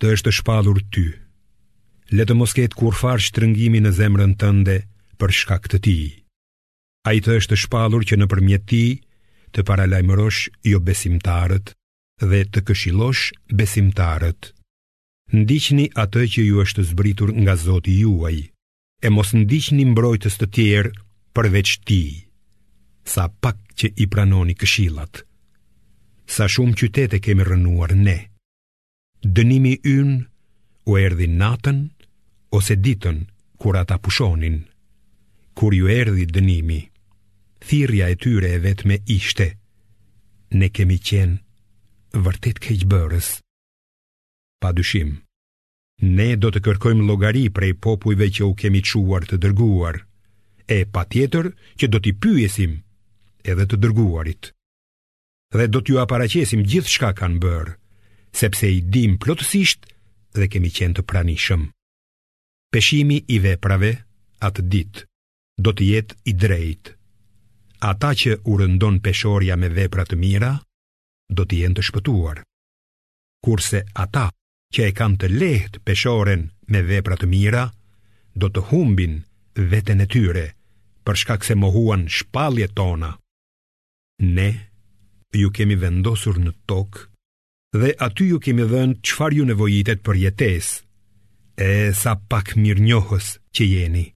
Të është shpallur ty. Le të mos ketë kurrfarë shtrëngimi në zemrën tënde për shkak të tij. Ai të është shpallur që nëpërmjet tij të paralajmërosh jobesimtarët dhe të këshillosh besimtarët. Ndiqni atë që ju është zbritur nga Zoti juaj e mos ndiqni mbrojtës të tjerë përveç tij. Sa pak që i pranoni këshillat. Sa shumë qytete kemi rrënuar ne. Dënimi ynë u erdhi natën ose ditën kur ata pushonin. Kur iu erdhi dënimi, thirrja e tyre e vetme ishte: Ne kemi qenë vërtet keqbërës. Pa dyshim, ne do të kërkojmë llogari prej popujve që u kemi çuar të dërguar, e patjetër që do t'i pyesim edhe të dërguarit. dhe do t'jua paraqesim gjithçka kanë bërë, sepse i dimë plotësisht dhe kemi qenë të pranishëm. Peshimi i veprave atë ditë do të jetë i drejtë. Ata që u rëndon peshorja me vepra të mira, do të jenë të shpëtuar. Kurse ata që e kanë të lehtë peshoren me vepra të mira, do të humbin veten e tyre, për shkak se mohuan shpalljet tona. Ne ju kemi vendosur në tokë dhe aty ju kemi dhënë çfarë ju nevojitet për jetesë. E sa pak mirënjohës që jeni.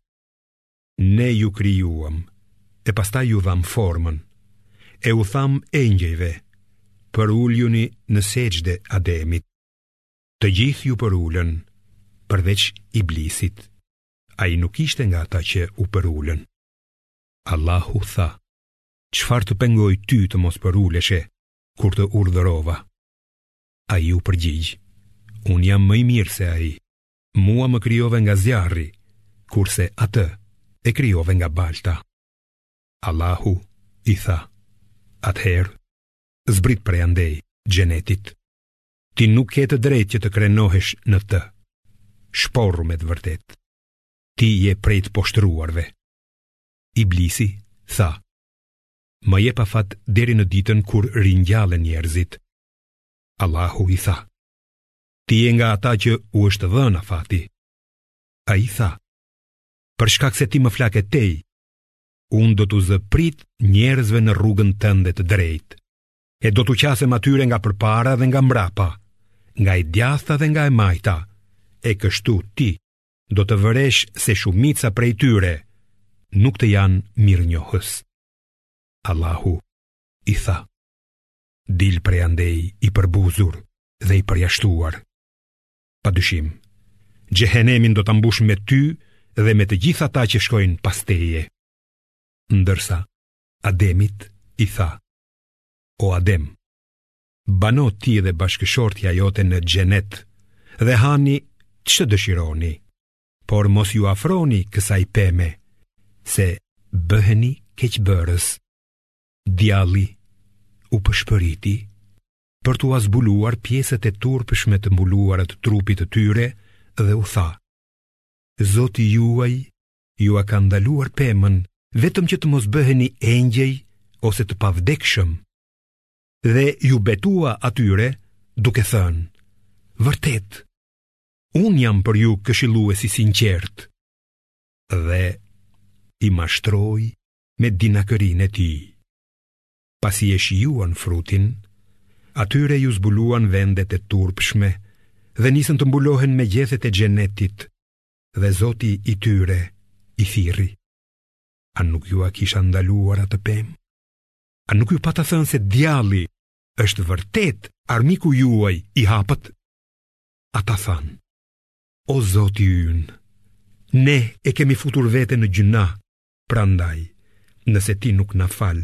Ne ju krijuam e pastaj ju dhamë formën. E u thamë engjëjve, përuljuni në sexhde Ademit. Të gjithë iu përulën, përveç Iblisit. Ai nuk ishte nga ata që u përulën. Allahu tha, Çfarë të pengoi ty të mos përuleshe, kur të urdhërova? Ai u përgjigj, unë jam më i mirë se ai, mua më krijove nga zjarri, kurse atë e krijove nga balta. Allahu i tha, atëherë, zbrit prej andej, xhenetit, ti nuk ke të drejtë që të krenohesh në të, shporru me të vërtetë, ti je prej të poshtruarve. Iblisi tha: Më jep afat deri në ditën kur ringjallen njerëzit. Allahu i tha: Ti je nga ata që u është dhënë afati. Ai tha: Për shkak se ti më flake tej, unë do t'u zë pritë njerëzve në rrugën tënde të drejtë e do t'u qasem atyre nga përpara dhe nga mbrapa, nga e djatha dhe nga e majta, e kështu ti do të vëresh se shumica prej tyre nuk të janë mirënjohës. Allahu i tha, dil prej andej i përbuzur dhe i përjashtuar. Pa dyshim, xhehenemin do ta mbush me ty dhe me të gjithë ata që shkojnë pas teje. Ndërsa, Ademit i tha, o Adem, bano ti dhe bashkëshortja jote në xhenet dhe hani ç'të dëshironi, por mos iu afroni kësaj peme, se bëheni keqbërës. Djalli u pëshpëriti për t'ua zbuluar pjesët e turpshme të mbuluara të trupit të tyre dhe u tha: Zoti juaj jua ka ndaluar pemën vetëm që të mos bëheni engjëj ose të pavdekshëm. dhe iu betua atyre duke thënë, vërtet, unë jam për ju këshillues i sinqertë, dhe i mashtroi me dinakërinë e tij. Pasi e shijuan frutin, atyre iu zbuluan vendet e turpshme dhe nisën të mbulohen me gjethet e xhenetit dhe zoti i tyre i thirri. A nuk jua kisha ndaluar atë pemë? A nuk ju pata thënë se djalli është vërtet armiku juaj i hapët? Ata thanë, o zoti ynë, ne e kemi futur veten në gjynah, prandaj, nëse ti nuk na fal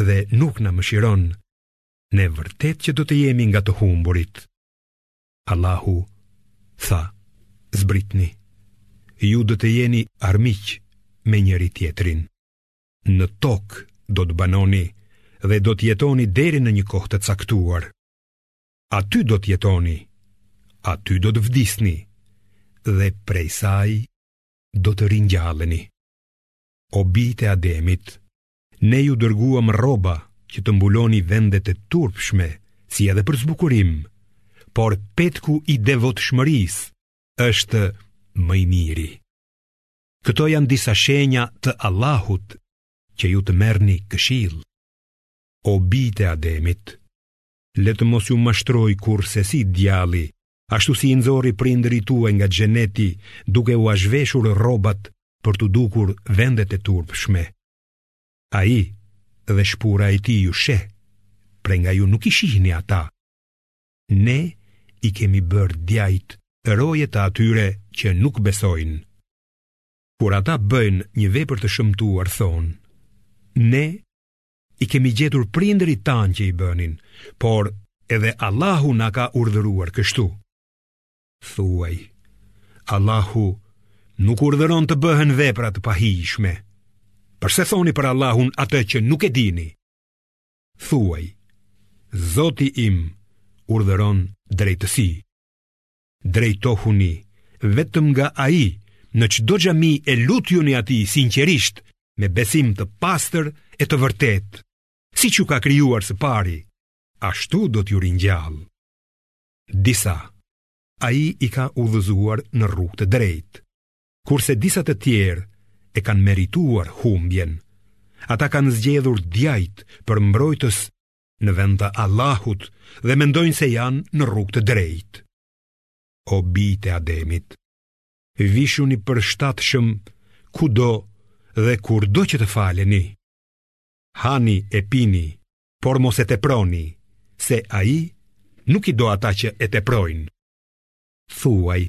dhe nuk na mëshiron, ne vërtet që do të jemi nga të humburit. Allahu tha, zbritni, ju do të jeni armiq me njëri-tjetrin. Në tokë do të banoni dhe do të jetoni deri në një kohë të caktuar. Aty do të jetoni, aty do të vdisni dhe prej saj do të ringjalleni. O bijtë e Ademit, ne ju dërguam rroba që të mbuloni vendet e turpshme, si edhe për zbukurim, por petku i devotshmërisë është më i miri. Këto janë disa shenja të Allahut që ju të merrni këshillë. O bijtë e Ademit, le të mos ju mashtrojë kurrsesi djalli, ashtu si i nxori prindërit tuaj nga xheneti, duke ua zhveshur rrobat për t'u dukur vendet e turpshme. Ai dhe shpura e tij ju sheh, prej nga ju nuk i shihni ata. Ne i kemi bërë djajtë roje të atyre që nuk besojnë. Kur ata bëjnë një vepër të shëmtuar, thonë, ne i kemi gjetur prindërit tanë që i bënin, por edhe Allahu na ka urdhëruar kështu. Thuaj, Allahu nuk urdhëron të bëhen vepra të pahijshme. Përse thoni për Allahun atë që nuk e dini? thuaj, Zoti im urdhëron drejtësi. Drejtohuni vetëm nga ai në çdo xhami e lutjuni atij sinqerisht me besim të pastër e të vërtetë, siç ju ka krijuar së pari, ashtu do t'ju ringjallë. Disa, ai i ka udhëzuar në rrugë të drejtë, kurse disa të tjerë e kanë merituar humbjen. Ata kanë zgjedhur djajtë për mbrojtës në vend të Allahut dhe mendojnë se janë në rrugë të drejtë. O bijtë e Ademit, vishuni përshtatshëm kudo dhe kurdo që të faleni. Hani e pini, por mos e teproni, se ai nuk i do ata që e teprojnë. Thuaj,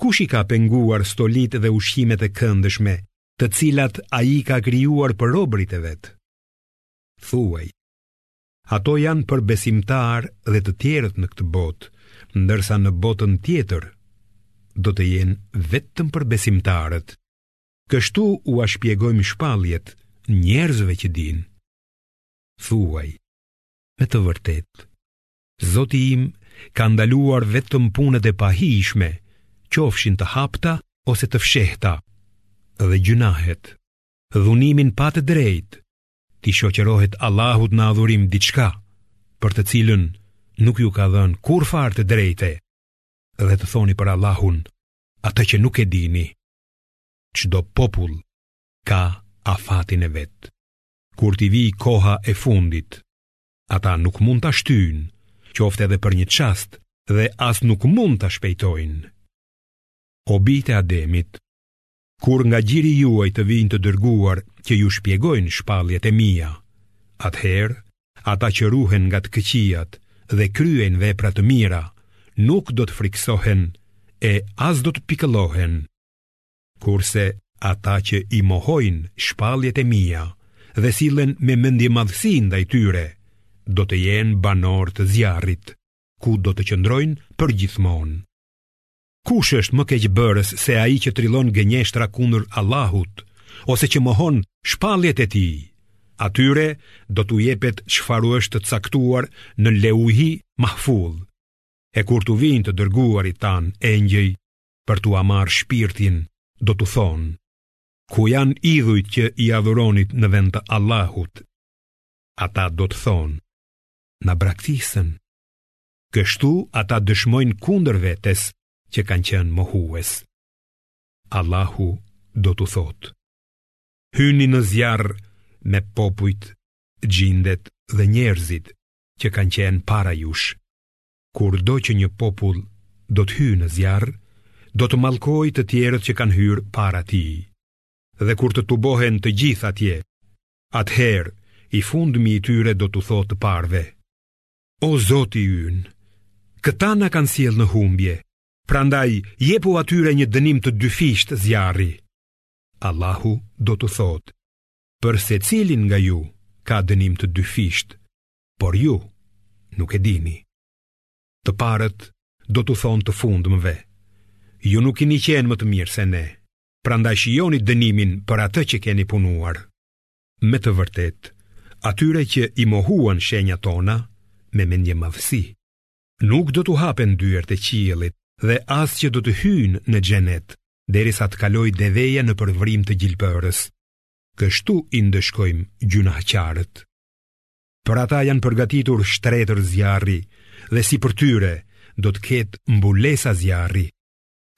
Kush i ka penguar stolitë dhe ushqimet e këndshme, të cilat ai i ka krijuar për robërit e vet? Thuaj, Ato janë për besimtarë dhe të tjerët në këtë botë, ndërsa në botën tjetër do të jenë vetëm për besimtarët. Kështu ua shpjegojmë shpalljet njerëzve që dinë. Thuaj, me të vërtetë, Zoti im ka ndaluar vetëm punët e pahijshme, qofshin të hapta ose të fshehta, dhe gjynahet. Dhunimin pa të drejtë, t'i shoqërohet Allahut në adhurim diçka, për të cilën nuk ju ka dhënë kurrfarë të drejte, dhe të thoni për Allahun atë që nuk e dini. Çdo popull ka afatin e vet. Kur t'i vijë koha e fundit, ata nuk mund ta shtyjnë, qoftë edhe për një çast dhe as nuk mund ta shpejtojnë. O bijtë e Ademit, kur nga gjiri juaj të vijnë të dërguar që ju shpjegojnë shpalljet e mia, atëherë ata që ruhen nga të këqijat dhe kryejnë vepra të mira, nuk do të frikësohen e as do të pikëllohen. Kurse ata që i mohojnë shpalljet e mia dhe sillen me mendjemadhësi ndaj tyre, do të jenë banorë të zjarrit, ku do të qëndrojnë përgjithmonë. Kush është më keqbërës se ai që trillon gënjeshtra kundër Allahut ose që mohon shpalljet e tij? Atyre do t'u jepet çfarë është të caktuar në Leuhi Mahfudh. E kur t'u vijnë të dërguarit tanë engjëj, për t'ua marrë shpirtin, do t'u thonë, ku janë idhujt që i adhuronit në vend të Allahut? Ata do të thonë, na braktisën. Kështu ata dëshmojnë kundër vetes që kanë qenë mohues. Allahu do t'u thotë, hyni në zjarr me popujt, xhindet dhe njerëzit që kanë qenë para jush. Kurdo që një popull do të hyjë në zjarr, do të mallkojë të tjerët që kanë hyrë para tij. Dhe kur të tubohen të gjithë atje, atëherë i fundmi i tyre do t'u thotë të parëve: O Zoti ynë, këta na kanë sjellë në humbje. Prandaj jepu atyre një dënim të dyfishtë zjarri. Allahu do t'u thotë: Për secilin nga ju ka dënim të dyfishtë. por ju nuk e dini. Të parët do t'u thonë të fundmëve, ju nuk keni qenë më të mirë se ne, prandaj shijoni dënimin për atë që keni punuar. Me të vërtetë, atyre që i mohuan shenjat tona me mendjemadhësi, nuk do t'u hapen dyert e qiellit dhe as që do të hyjnë në xhenet, derisa të kalojë deveja nëpër vrimë të gjilpërës. Kështu i ndëshkojmë gjynahqarët. Për ata janë përgatitur shtretër zjarri dhe sipër tyre do të ketë mbulesa zjarri.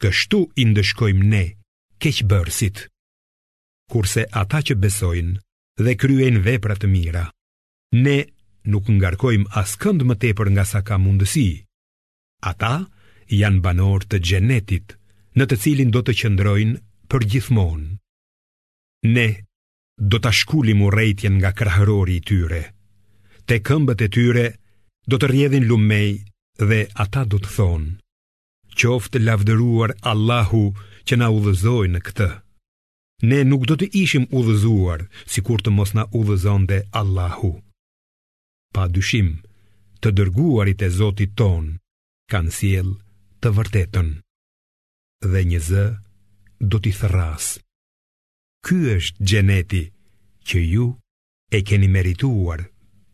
Kështu i ndëshkojmë ne keqbërësit. Kurse ata që besojnë dhe kryejnë vepra të mira, ne nuk ngarkojmë askënd më tepër nga sa ka mundësi. Ata janë banorë të xhenetit, në të cilin do të qëndrojnë përgjithmonë. Ne do ta shkulim urrejtjen nga krahërori i tyre. Te këmbët e tyre do të rrjedhin lumenj dhe ata do të thonë: Qoftë lavdëruar Allahu që na udhëzoi në këtë. Ne nuk do të ishim udhëzuar sikur të mos na udhëzonte Allahu. Pa dyshim, të dërguarit e Zotit tonë kanë sjellë të vërtetën dhe një zë do t'i thërrasë. Ky është xheneti që ju e keni merituar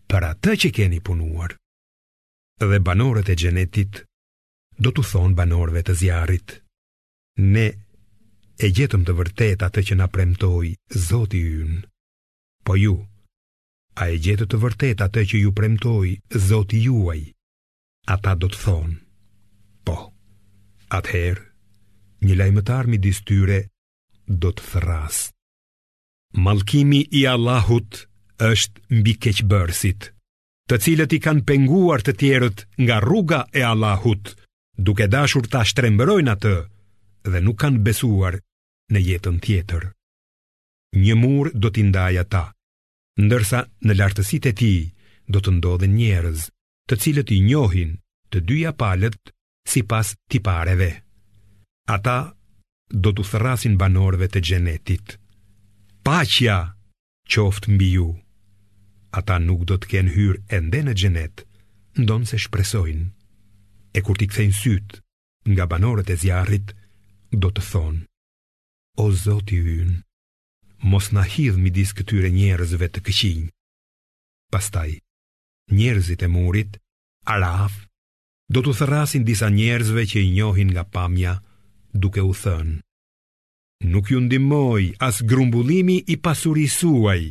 për atë që keni punuar. Dhe banorët e xhenetit do t'u thonë banorëve të zjarrit: Ne e gjetëm të vërtetë atë që na premtoi Zoti ynë. Po ju, a e gjetët të vërtetë atë që ju premtoi Zoti juaj? Ata do të thonë: Po. Atëherë, një lajmëtar midis tyre do të thërrasë. Mallkimi i Allahut është mbi keqbërësit, të cilët i kanë penguar të tjerët nga rruga e Allahut, duke dashur ta shtrembërojnë atë dhe nuk kanë besuar në jetën tjetër. Një mur do t'i ndajë ata, ndërsa në lartësitë e tij do të ndodhen njerëz. të cilët i njohin të dyja palët sipas tipareve. Ata do t'u thërrasin banorëve të xhenetit. Paqja qoftë mbi ju. Ata nuk do të kenë hyrë ende në xhenet, ndonëse shpresojnë. E kur t'i kthejnë sytë nga banorët e zjarrit, do të thonë. O zoti ynë, mos na hidh midis këtyre njerëzve të këqinj. Pastaj, njerëzit e murit, Araf, do t'u thërrasin disa njerëzve që i njohin nga pamja, duke u thënë, nuk ju ndihmoi as grumbullimi i pasurisë suaj,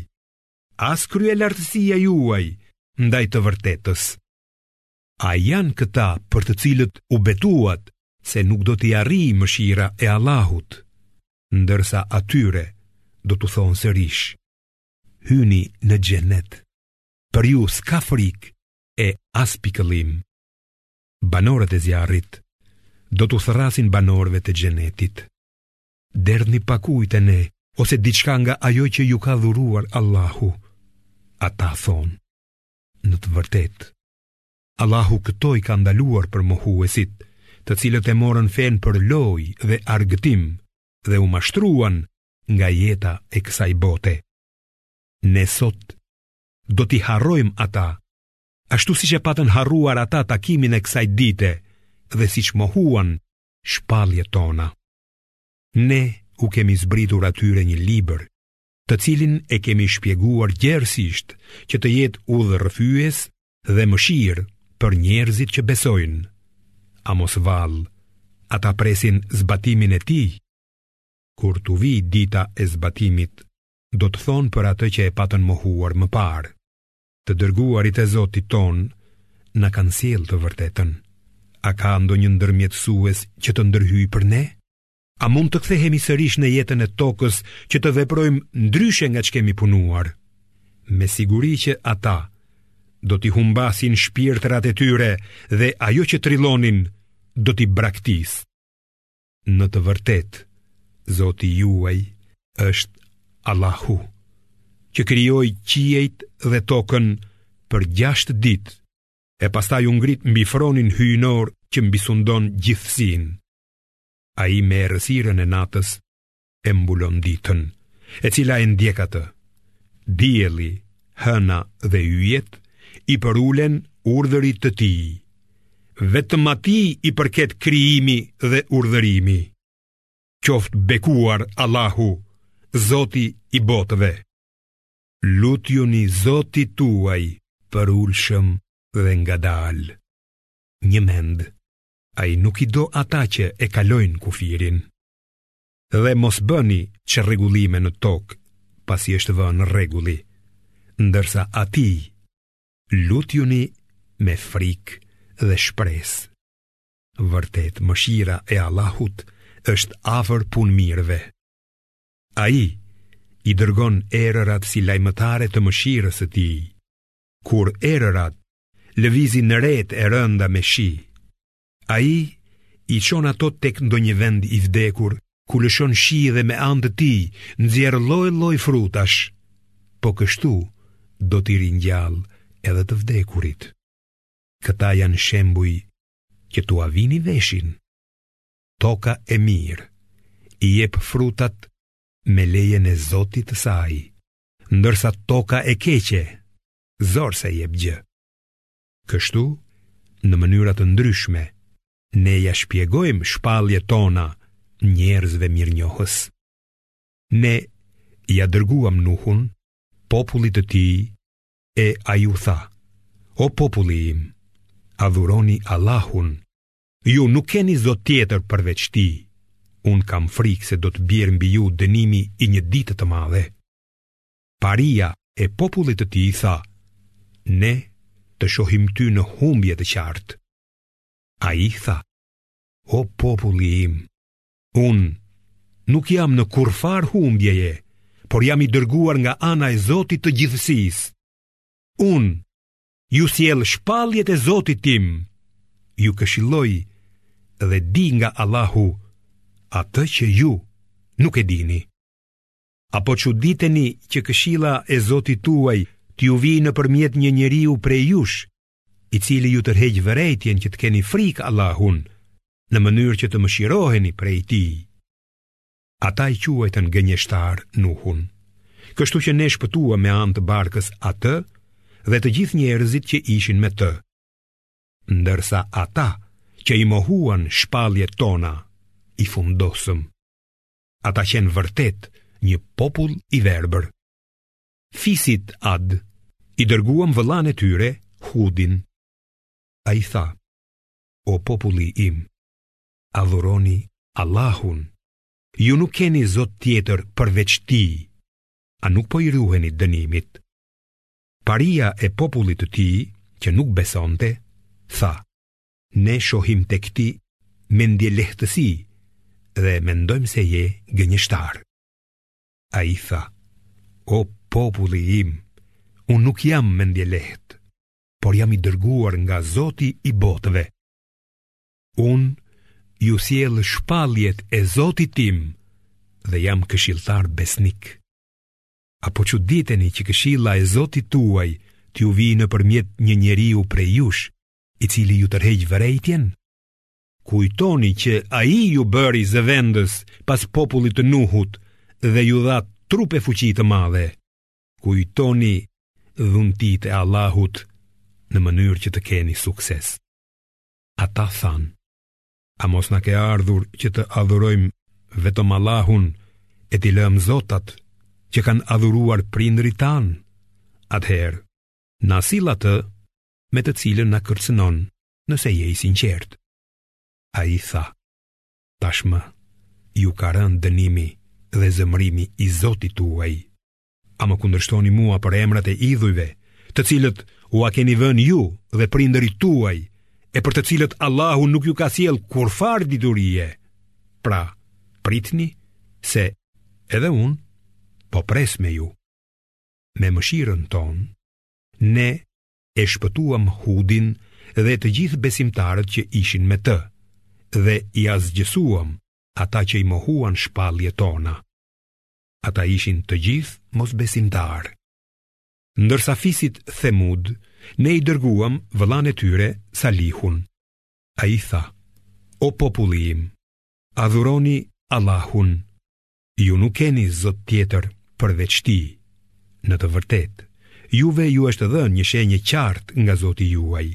as kryelartësia juaj, ndaj të vërtetës. A janë këta për të cilët u betuat se nuk do t'i arrijë mëshira e Allahut, ndërsa atyre do t'u thonë sërish, hyni në xhenet. Për ju s'ka frikë e as pikëllim. Banorët e zjarrit do t'u thërrasin banorëve të xhenetit. Derdhni pak ujë te ne ose diçka nga ajo që ju ka dhuruar Allahu. Ata thonë, në të vërtetë, Allahu këto i ka ndaluar për mohuesit, të cilët e morën fenë për lojë dhe argëtim dhe u mashtruan nga jeta e kësaj bote. Ne sot do t'i harrojmë ata, ashtu siç e patën harruar ata takimin e kësaj dite dhe siç mohuan shpalljet tona. Ne u kemi zbritur atyre një libër, të cilin e kemi shpjeguar gjerësisht që të jetë udhërrëfyes dhe mëshirë për njerëzit që besojnë. A mos vallë, ata presin zbatimin e tij? Kur t'u vijë dita e zbatimit, do të thonë për atë që e patën mohuar më parë. Të dërguarit e Zotit tonë na kanë sjellë të vërtetën. A ka ndonjë ndërmjetësues që të ndërhyjë për ne? A mund të kthehemi sërish në jetën e tokës që të veprojmë ndryshe nga ç'kemi punuar? Me siguri që ata do t'i humbasin shpirtrat e tyre dhe ajo që trillonin do t'i braktisë. Në të vërtetë, Zoti juaj është Allahu, që krijoi qiejt dhe tokën për gjashtë ditë, e pastaj u ngrit mbi fronin hyjnor që mbisundon gjithësinë. Ai me errësirën e natës e mbulon ditën, e cila e ndjek atë. Dielli, hëna dhe yjet i përulen urdhrit të tij. Vetëm atij i përket krijimi dhe urdhërimi. Qoftë bekuar Allahu, Zoti i botëve. Lutjuni Zotit tuaj përulshëm dhe ngadalë. Njëmend, ai nuk i do ata që e kalojnë kufirin. Dhe mos bëni çrregullime në tokë pasi është vënë rregulli, ndërsa atij lutjuni me frikë dhe shpresë. Vërtet mëshira e Allahut është afër punëmirëve. Ai i dërgon erërat si lajmëtare të mëshirës së tij, kur erërat lëvizin retë e rënda me shi, Ai i çon ato tek ndonjë vend i vdekur, ku lëshon shi dhe me anë të tij nxjerr lloj-lloj frutash. Po kështu do t'i ringjallë edhe të vdekurit. Këta janë shembuj që t'ua vini veshin. Toka e mirë i jep frutat me lejen e Zotit të saj, ndërsa toka e keqe zor se jep gjë. Kështu, në mënyra të ndryshme, ne ia shpjegojmë shpalljet tona njerëzve mirënjohës. Ne ia dërguam Nuhun popullit të tij, e ai u tha, o populli im, adhuroni Allahun, ju nuk keni zot tjetër përveç tij, unë kam frikë se do të bjerë mbi ju dënimi i një dite të madhe. paria e popullit të tij tha, Ne të shohim ty në humbje të qartë. Ai tha, o populli im, unë nuk jam në kurrfarë humbjeje, por jam i dërguar nga ana e Zotit të gjithësisë. Unë ju sjell shpalljet e Zotit tim, ju këshilloj dhe di nga Allahu atë që ju nuk e dini. A po çuditeni që këshilla e Zotit tuaj t'ju vijë nëpërmjet një njeriu prej jush, i cili ju tërheq vërejtjen që të keni frikë Allahun, në mënyrë që të mëshiroheni prej tij? Ata e quajtën gënjeshtar Nuhun. Kështu që ne shpëtuam me anë të barkës atë dhe të gjithë njerëzit që ishin me të. Ndërsa ata që i mohuan shpalljet tona, i fundosëm. ata qenë vërtet një popull i verbër. Fisit Ad i dërguam vëllanë e tyre, Hudin. Ai tha, o populli im, adhuroni Allahun, ju nuk keni zot tjetër përveç tij, a nuk po i ruheni dënimit. Paria e popullit të tij, që nuk besonte, tha, Ne shohim tek ti mendjelehtësi dhe mendojmë se je gënjeshtar. Ai tha, o populli im, unë nuk jam mendjelehtë, por jam i dërguar nga Zoti i botëve. Unë ju sjell shpalljet e Zotit tim dhe jam këshilltar besnik. A po çuditeni që këshilla e Zotit tuaj t'ju vijë nëpërmjet një njeriu prej jush, i cili ju tërheq vërejtjen? Kujtoni që ai ju bëri zëvendës pas popullit të Nuhut dhe ju dha trup e fuqi të madhe. Kujtoni dhuntitë e Allahut në mënyrë që të keni sukses. Ata thanë, a mos na ke ardhur që të adhurojmë vetëm Allahun e t'i lëmë zotat që kanë adhuruar prindërit tanë? Atëherë, na sill atë, me të cilën na kërcënon nëse je i sinqertë. Ai tha, tashmë, ju ka rënë dënimi dhe zemërimi i Zotit tuaj. A më kundërshtoni mua për emrat e idhujve, të cilët ua keni vënë ju dhe prindërit tuaj, e për të cilët Allahu nuk ju ka sjellë kurrfarë diturie. Pra, pritni se edhe unë po pres me ju. Me mëshirën tonë, Ne e shpëtuam Hudin dhe të gjithë besimtarët që ishin me të, dhe i asgjësuam ata që i mohuan shpalljet tona. Ata ishin të gjithë mosbesimtarë. Ndërsa fisit Themud, ne i dërguam vëllanë e tyre Salihun. Ai tha, o populli im, adhuroni Allahun, Ju nuk keni zot tjetër përveç tij. Në të vërtetë, juve ju është dhënë një shenjë e qartë nga Zoti juaj.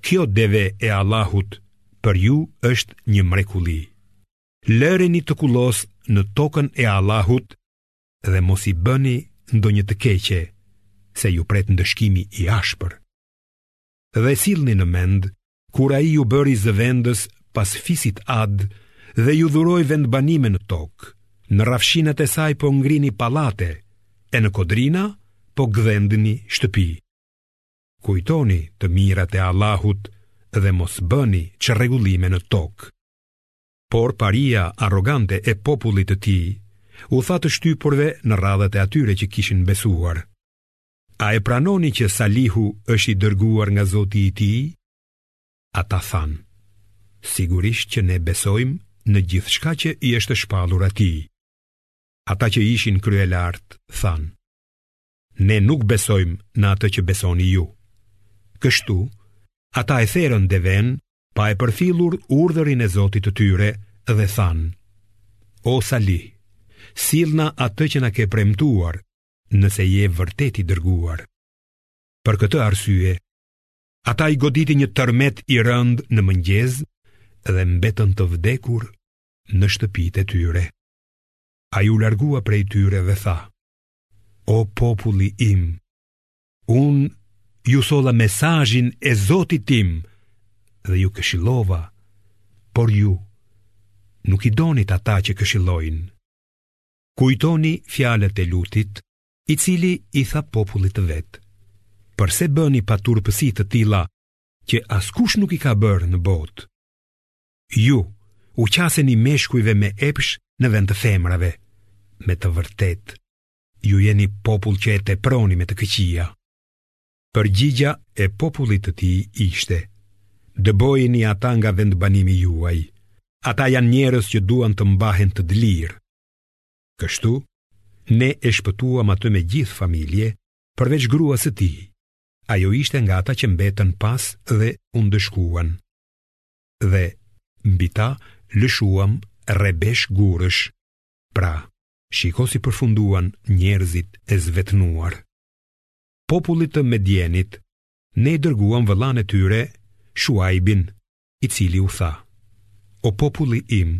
Kjo deve e Allahut për ju është një mrekulli. Lëreni të kullosë në tokën e Allahut dhe mos i bëni ndonjë të keqe, se ju pret ndëshkimi i ashpër. dhe sillni në mend kur ai ju bëri zëvendës pas fisit Ad dhe ju dhuroi vendbanime në tokë. Në rrafshinat e saj po ngrini pallate e në kodrina po gdhendni shtëpi. Kujtoni të mirat e Allahut dhe mos bëni çrregullime në tokë. Por paria arrogante e popullit të tij u tha të shtypurve në radhët e atyre që kishin besuar. A e pranoni që Salihu është i dërguar nga Zoti i tij? Ata thanë, sigurisht që ne besojmë në gjithçka që i është shpallur atij. Ata që ishin kryelartë, thanë, ne nuk besojmë në atë që besoni ju. Kështu, ata e therën devenë pa e përfillur urdhërin e Zotit të tyre dhe thanë, O Salih, sillna atë që na ke premtuar nëse je vërtet i dërguar. Për këtë arsye, ata i goditi një tërmet i rëndë në mëngjes dhe mbetën të vdekur në shtëpitë e tyre. Ai u largua prej tyre dhe tha, o populli im, unë ju solla mesazhin e zotit tim dhe ju këshillova, por ju nuk i donit ata që këshillojnë. Kujtoni fjalët e Lutit, i cili i tha popullit të vet: Përse bëni paturpësi të tilla që askush nuk i ka bërë në botë? Ju u qaseni meshkujve me epsh në vend të femrave. Me të vërtetë, ju jeni popull që e teproni me të këqija. Përgjigja e popullit të tij ishte: Dëbojini ata nga vendbanimi juaj. Ata janë njerëz që duan të mbahen të dlirë. Kështu, ne e shpëtuam atë me gjithë familje, përveç gruas së tij. Ajo ishte nga ata që mbetën pas dhe u ndëshkuan. Dhe mbi ta lëshuam rrebesh gurësh. Pra, shiko si përfunduan njerëzit e zvetnuar. popullit të Medjenit, ne i dërguam vëllanë e tyre, Shuajbin, i cili u tha, o populli im,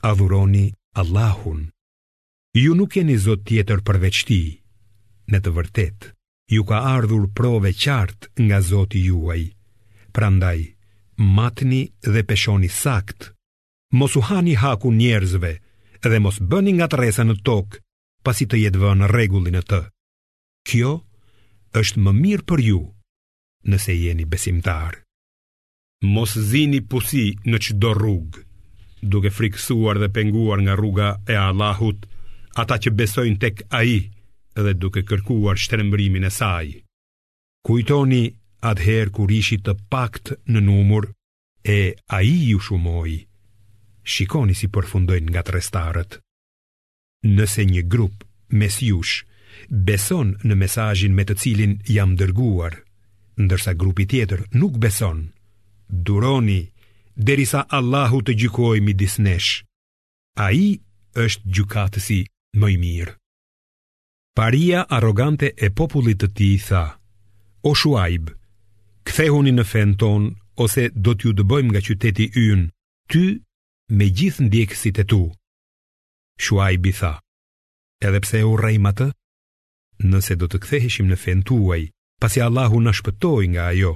adhuroni Allahun, ju nuk keni zot tjetër përveç tij, në të vërtetë, ju ka ardhur provë e qartë nga zoti juaj, prandaj, matni dhe peshoni saktë, mos u hani hakun njerëzve dhe mos bëni ngatërresa në tokë, pasi të jetë vënë rregulli në të. Kjo është më mirë për ju nëse jeni besimtarë. Mos zini pusi në çdo rrugë, duke frikësuar dhe penguar nga rruga e Allahut ata që besojnë tek Ai dhe duke kërkuar shtrembërimin e Saj. Kujtoni atëherë kur ishit të paktë në numër e Ai ju shumoi. Shikoni si përfundojnë ngatërrestarët. Nëse një grup mes jush beson në mesazhin me të cilin jam dërguar, ndërsa grupi tjetër nuk beson, duroni derisa Allahu të gjykojë midis nesh. Ai është gjykatësi më i mirë. Paria arrogante e popullit të tij tha: O Shuajb, kthehuni në fenë tonë ose do t'ju dëbojmë nga qyteti ynë, ty me gjithë ndjekësit e tu. Shuajbi tha, Edhe pse e urrejmë atë, nëse do të ktheheshim në fenë tuaj, pasi Allahu na shpëtoi nga ajo,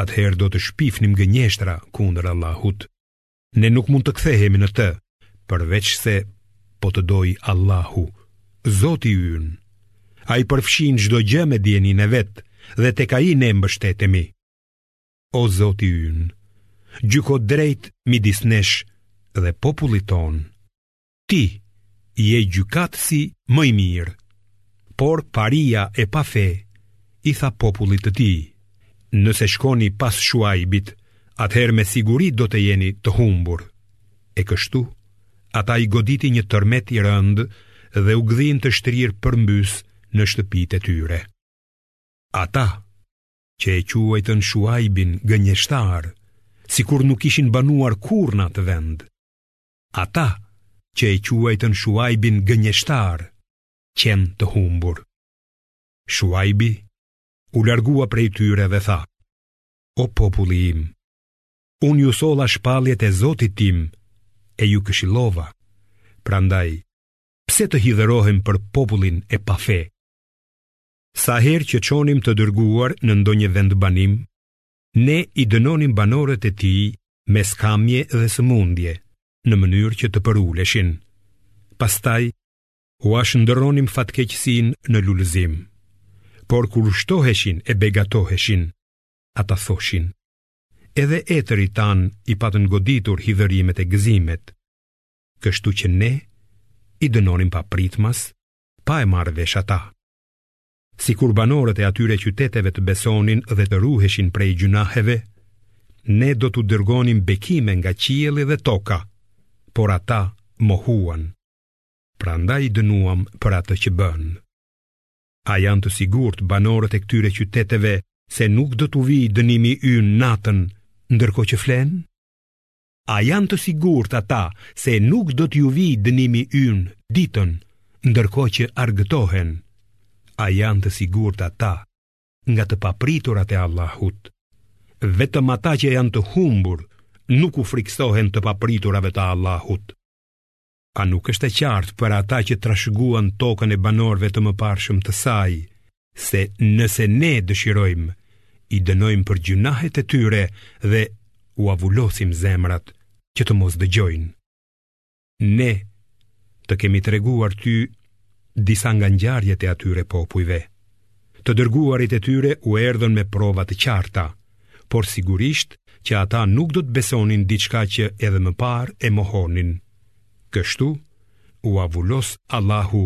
atëherë do të shpifnim gënjeshtra kundër Allahut. Ne nuk mund të kthehemi në të, përveçse po të dojë Allahu, Zoti ynë. Ai përfshin çdo gjë me dijeninë e vet dhe tek ai ne mbështetemi. O Zoti ynë, gjyko drejt midis nesh dhe popullit tonë. Ti je gjykatësi më i mirë. Por paria e pafe i tha popullit të tij, nëse shkoni pas Shuajbit, atëherë me siguri do të jeni të humbur. E kështu, ata i goditi një tërmet i rëndë dhe u gdhinë të shtrirë përmbys në shtëpitë e tyre. Ata që e quajtën Shuajbin gënjeshtar, sikur nuk kishin banuar kurrë në atë vend. Ata që e quajtën Shuajbin gënjeshtar, qenë të humbur. Shuajbi u largua prej tyre dhe tha, O populli im, unë ju solla shpalljet e zotit tim e ju këshillova, prandaj, pse të hidhërohem për popullin e pafe? Sa herë që çonim të dërguar në ndonjë vendbanim, ne i dënonim banorët e tij me skamje dhe sëmundje, në mënyrë që të përuleshin. Pastaj, ua shndërronim fatkeqësinë në lulëzim. Por kur shtoheshin e begatoheshin, ata thoshin, edhe etërit tanë i patën goditur hidhërimet e gëzimet, kështu që ne i dënonim papritmas pa e marrë vesh ata. Sikur banorët e atyre qyteteve të besonin dhe të ruheshin prej gjynaheve, ne do t'u dërgonim bekime nga qielli dhe toka, por ata mohuan. Prandaj i dënuam për atë që bënë. A janë të sigurt banorët e këtyre qyteteve se nuk do t'u vijë dënimi ynë natën, ndërkohë që flenë? A janë të sigurt ata se nuk do t'u vijë dënimi ynë ditën, ndërkohë që argëtohen? A janë të sigurt ata nga të papriturat e Allahut? Vetëm ata që janë të humbur nuk u frikësohen të papriturave të Allahut. A nuk është e qartë për ata që trashëguan tokën e banorëve të mëparshëm të saj, se nëse ne dëshirojmë, i dënojmë për gjynahet e tyre dhe ua vulosim zemrat që të mos dëgjojnë. Ne të kemi treguar ty disa nga ngjarjet e atyre popujve. Të dërguarit e tyre u erdhën me prova të qarta, por sigurisht që ata nuk do të besonin diçka që edhe më parë e mohonin. Kështu ua vulos Allahu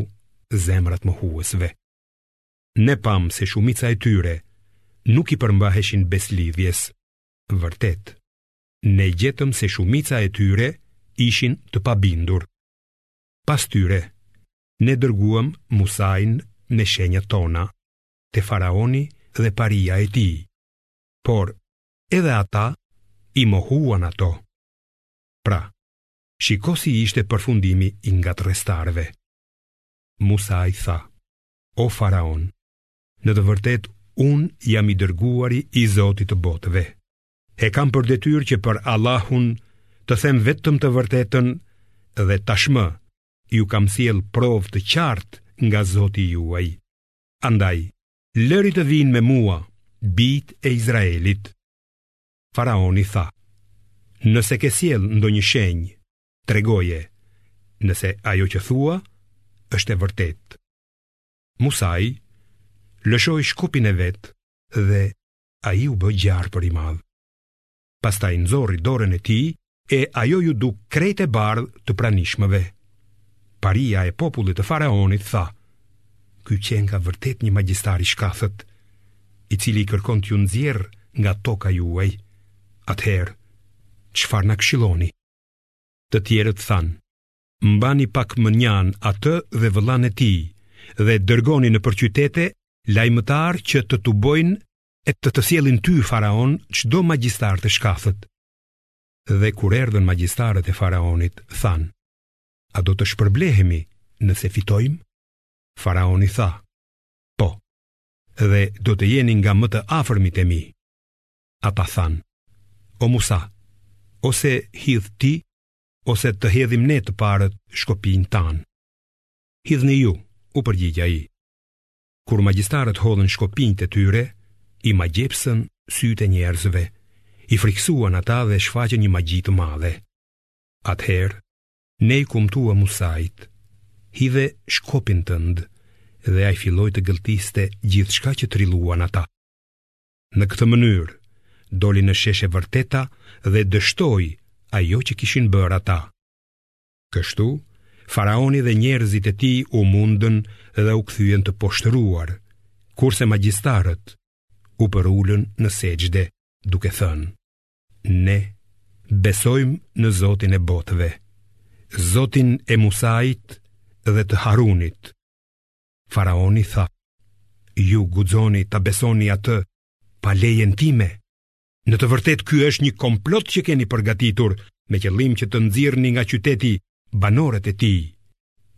zemrat mohuesve. Ne pamë se shumica e tyre nuk i përmbaheshin besëlidhjes. Vërtet, ne gjetëm se shumica e tyre ishin të pabindur. Pas tyre, ne dërguam Musain me shenjat tona. te faraoni dhe paria e tij. Por edhe ata i mohuan ato. Pra, shiko si ishte përfundimi i ngatërrestarëve. Musai tha: O faraon, në të vërtetë unë jam i dërguari i Zotit të botëve. E kam për detyrë që për Allahun të them vetëm të vërtetën dhe tashmë ju kam sjellë provë të qartë nga Zoti juaj. Andaj, lëri të vinë me mua, bijtë e Izraelit. Faraoni tha, Nëse ke sjellë ndonjë shenjë, tregoje, nëse ajo që thua, është e vërtetë. Musai lëshoi shkopin e vet dhe ai u bë gjarpër i madh. pastaj nxorri dorën e tij e ajo iu duk krejt e bardhë të pranishmëve. Paria e popullit të faraonit tha, Ky qenka vërtet një magjistar i shkathët, i cili kërkon t'ju nxjerrë nga toka juaj. Atëherë, çfarë na këshilloni? Të tjerët thanë, mbani pak mënjanë atë dhe vëllanë e tij dhe dërgoni nëpër qytete lajmëtarë që të tubojnë e të të sjellin ty faraon çdo magjistar të shkathët. Dhe kur erdhën magjistarët e faraonit, thanë: A do të shpërblehemi nëse fitojmë? Faraoni tha: Po. Dhe do të jeni nga më të afërmit e mi. Ata thanë: O Musa, ose hidh ti, ose të hedhim ne të parët shkopinjtë tanë. Hidhni ju, u përgjigj ai. Kur magjistarët hodhën shkopinjtë e tyre, i magjepsën sytë e njerëzve, i frikësuan ata dhe shfaqën një magji të madhe. Atëherë, ne i kumtuam Musait, hidhe shkopin tënd dhe ai filloi të gëlltiste gjithçka që trilluan ata. Në këtë mënyrë, doli në shesh e vërteta dhe dështoi ajo që kishin bërë ata. Kështu, faraoni dhe njerëzit e tij u mundën dhe u kthyen të poshtëruar, kurse magjistarët u përulën në sexhde, duke thënë: Ne besojmë në Zotin e botëve, Zotin e Musait dhe të Harunit. Faraoni tha: Ju guxoni ta besoni atë pa lejen time? Në të vërtetë ky është një komplot që keni përgatitur me qëllim që të nxirrni nga qyteti banorët e tij.